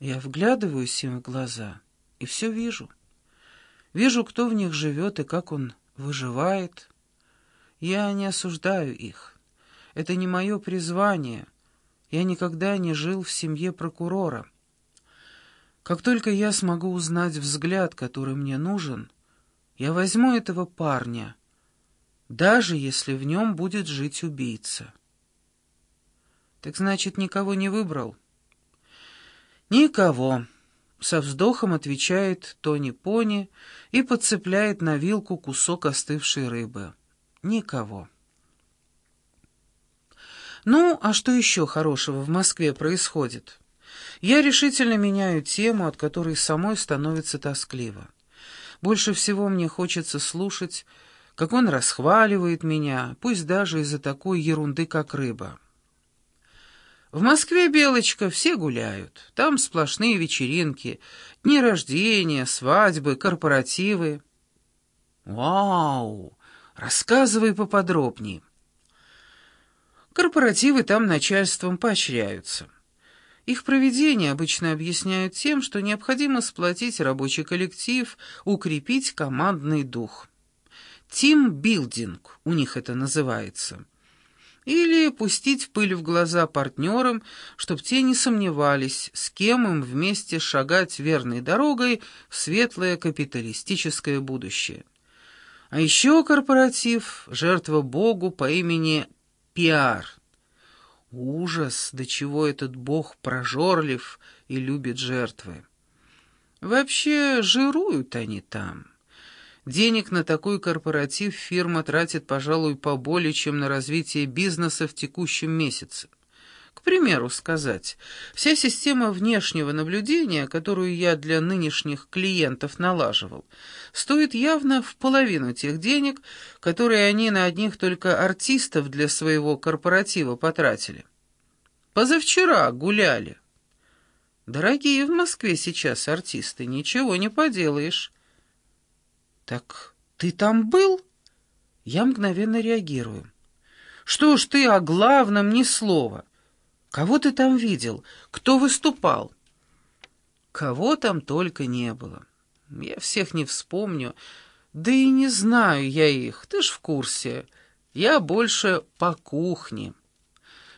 Я вглядываюсь им в глаза и все вижу. Вижу, кто в них живет и как он выживает. Я не осуждаю их. Это не мое призвание. Я никогда не жил в семье прокурора. Как только я смогу узнать взгляд, который мне нужен, я возьму этого парня, даже если в нем будет жить убийца. Так значит, никого не выбрал? Никого. Со вздохом отвечает Тони Пони и подцепляет на вилку кусок остывшей рыбы. Никого. Ну, а что еще хорошего в Москве происходит? Я решительно меняю тему, от которой самой становится тоскливо. Больше всего мне хочется слушать, как он расхваливает меня, пусть даже из-за такой ерунды, как рыба. В Москве, Белочка, все гуляют. Там сплошные вечеринки, дни рождения, свадьбы, корпоративы. Вау! Рассказывай поподробнее. Корпоративы там начальством поощряются. Их проведение обычно объясняют тем, что необходимо сплотить рабочий коллектив, укрепить командный дух. Тимбилдинг у них это называется. Или пустить пыль в глаза партнерам, чтоб те не сомневались, с кем им вместе шагать верной дорогой в светлое капиталистическое будущее. А еще корпоратив — жертва богу по имени Пиар. Ужас, до чего этот бог прожорлив и любит жертвы. Вообще, жируют они там. Денег на такой корпоратив фирма тратит, пожалуй, поболее, чем на развитие бизнеса в текущем месяце. К примеру сказать, вся система внешнего наблюдения, которую я для нынешних клиентов налаживал, стоит явно в половину тех денег, которые они на одних только артистов для своего корпоратива потратили. Позавчера гуляли. Дорогие в Москве сейчас артисты, ничего не поделаешь. «Так ты там был?» Я мгновенно реагирую. «Что ж ты о главном ни слова? Кого ты там видел? Кто выступал?» Кого там только не было. Я всех не вспомню, да и не знаю я их, ты ж в курсе. Я больше по кухне.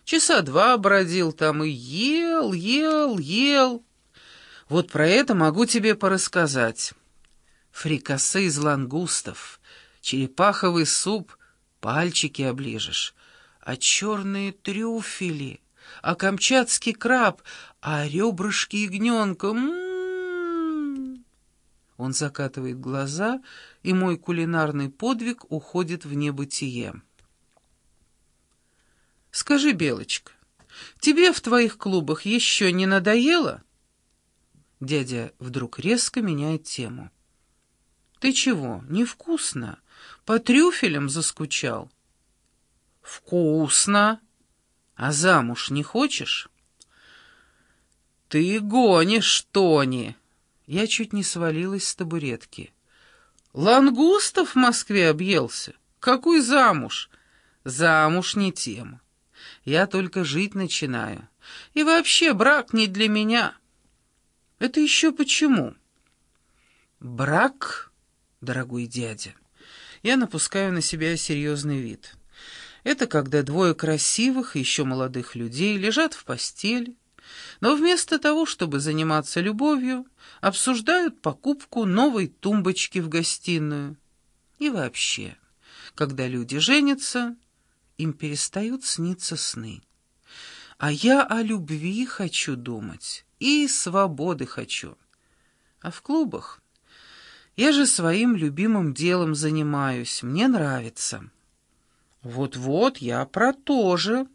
Часа два бродил там и ел, ел, ел. Вот про это могу тебе порассказать фрикасе из лангустов, черепаховый суп, пальчики оближешь, а черные трюфели, а камчатский краб, а ребрышки ягненка. М -м -м. Он закатывает глаза, и мой кулинарный подвиг уходит в небытие. «Скажи, Белочка, тебе в твоих клубах еще не надоело?» Дядя вдруг резко меняет тему. «Ты чего, невкусно? По трюфелям заскучал?» «Вкусно! А замуж не хочешь?» «Ты гонишь, Тони!» Я чуть не свалилась с табуретки. «Лангустов в Москве объелся? Какой замуж?» «Замуж не тема. Я только жить начинаю. И вообще брак не для меня». «Это еще почему?» «Брак дорогой дядя. Я напускаю на себя серьезный вид. Это когда двое красивых, еще молодых людей лежат в постели, но вместо того, чтобы заниматься любовью, обсуждают покупку новой тумбочки в гостиную. И вообще, когда люди женятся, им перестают сниться сны. А я о любви хочу думать и свободы хочу. А в клубах я же своим любимым делом занимаюсь, мне нравится». «Вот-вот, я про то же».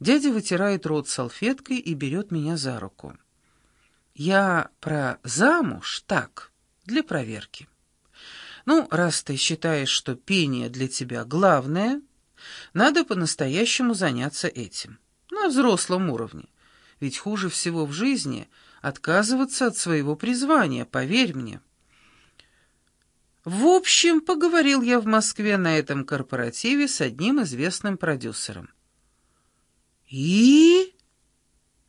Дядя вытирает рот салфеткой и берет меня за руку. «Я про замуж так, для проверки. Ну, раз ты считаешь, что пение для тебя главное, надо по-настоящему заняться этим, на взрослом уровне. Ведь хуже всего в жизни отказываться от своего призвания, поверь мне». В общем, поговорил я в Москве на этом корпоративе с одним известным продюсером. И...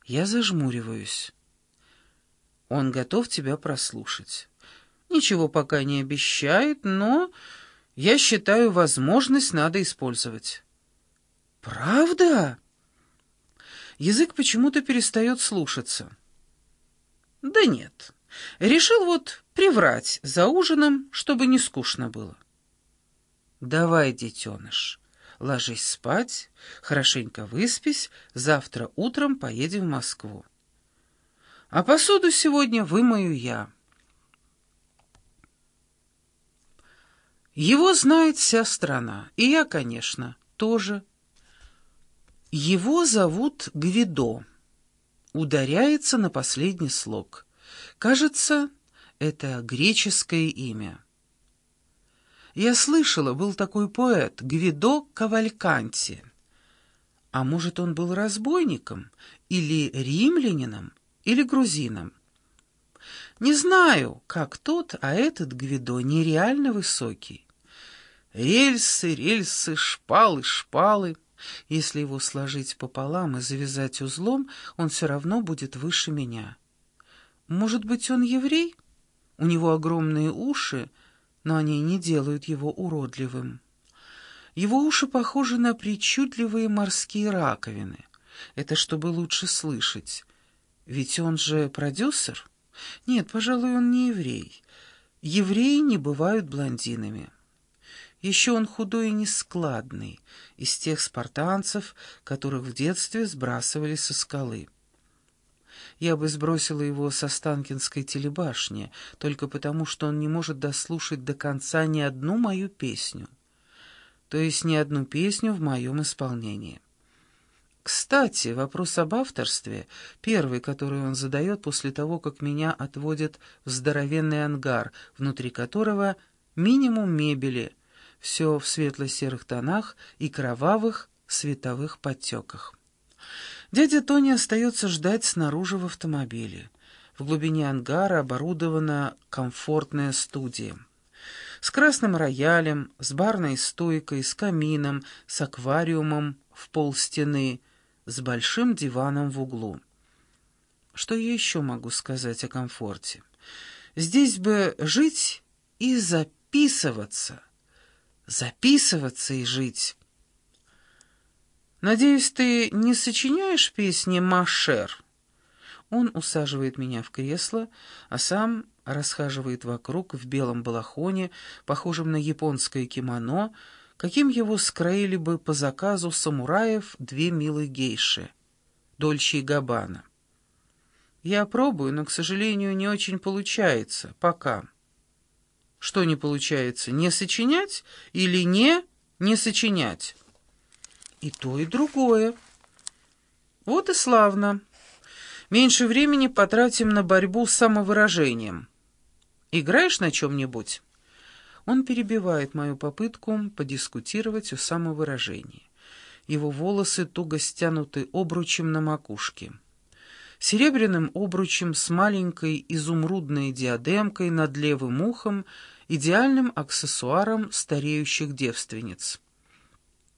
Я зажмуриваюсь. Он готов тебя прослушать. Ничего пока не обещает, но я считаю, возможность надо использовать. Правда? Язык почему-то перестает слушаться. Да нет. Решил вот приврать за ужином, чтобы не скучно было. Давай, детеныш, ложись спать, хорошенько выспись, завтра утром поедем в Москву. А посуду сегодня вымою я. Его знает вся страна, и я, конечно, тоже. Его зовут Гвидо. Ударяется на последний слог. Кажется, это греческое имя. Я слышала, был такой поэт Гвидо Кавальканти. А может, он был разбойником, или римлянином, или грузином? Не знаю, как тот, а этот Гвидо нереально высокий. Рельсы, рельсы, шпалы, шпалы. Если его сложить пополам и завязать узлом, он все равно будет выше меня. Может быть, он еврей? У него огромные уши, но они не делают его уродливым. Его уши похожи на причудливые морские раковины. Это чтобы лучше слышать. Ведь он же продюсер? Нет, пожалуй, он не еврей. Евреи не бывают блондинами. Еще он худой и нескладный, из тех спартанцев, которых в детстве сбрасывали со скалы. Я бы сбросила его со Станкинской телебашни, только потому, что он не может дослушать до конца ни одну мою песню. То есть ни одну песню в моем исполнении. Кстати, вопрос об авторстве, первый, который он задает после того, как меня отводят в здоровенный ангар, внутри которого минимум мебели, все в светло-серых тонах и кровавых световых подтеках. Дядя Тони остается ждать снаружи в автомобиле. В глубине ангара оборудована комфортная студия. С красным роялем, с барной стойкой, с камином, с аквариумом в пол стены, с большим диваном в углу. Что я еще могу сказать о комфорте? Здесь бы жить и записываться. Записываться и жить. «Надеюсь, ты не сочиняешь песни Машер?» Он усаживает меня в кресло, а сам расхаживает вокруг в белом балахоне, похожем на японское кимоно, каким его скроили бы по заказу самураев две милые гейши, Дольче и Габбана. Я пробую, но, к сожалению, не очень получается, пока. Что не получается, не сочинять или не не сочинять? И то, и другое. Вот и славно. Меньше времени потратим на борьбу с самовыражением. Играешь на чем-нибудь? Он перебивает мою попытку подискутировать о самовыражении. Его волосы туго стянуты обручем на макушке. Серебряным обручем с маленькой изумрудной диадемкой над левым ухом, идеальным аксессуаром стареющих девственниц.